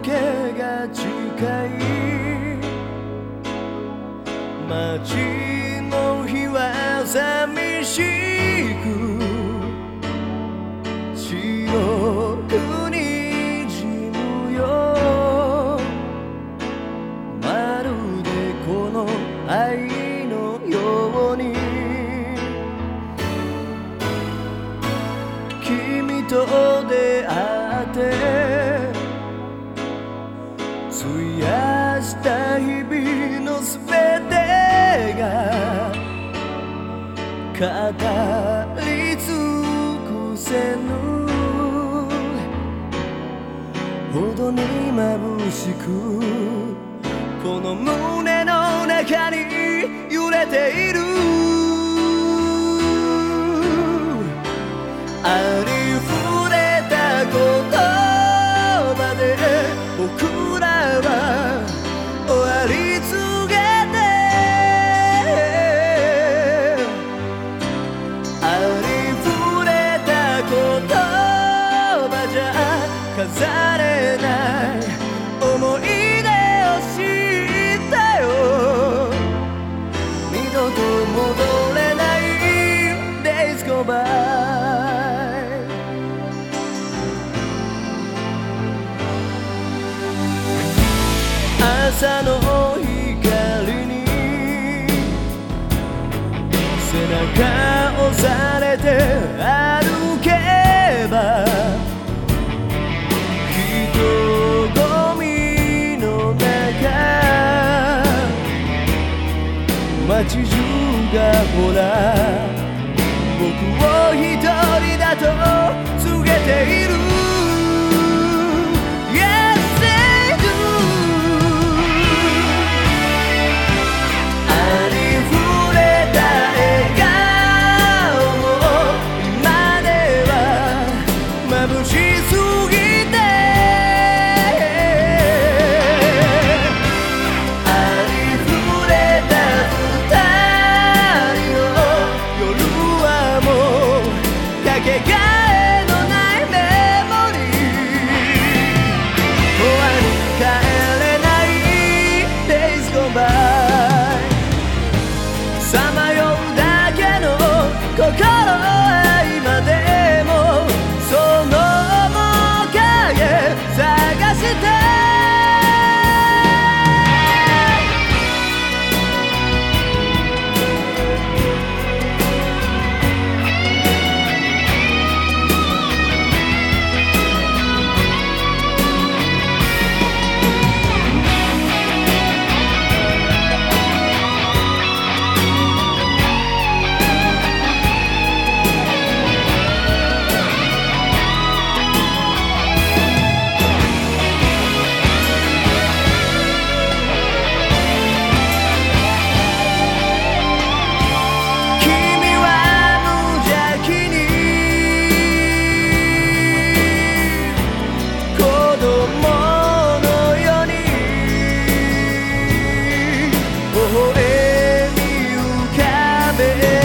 けが近い街の日は寂しく白くにじむよ。まるでこの愛のように。君と出会っした日々のすべてが語り尽くせぬ。ほどに眩しくこの胸の中に揺れている。朝の光に背中押されて歩けば人混みの中街中がほら saber.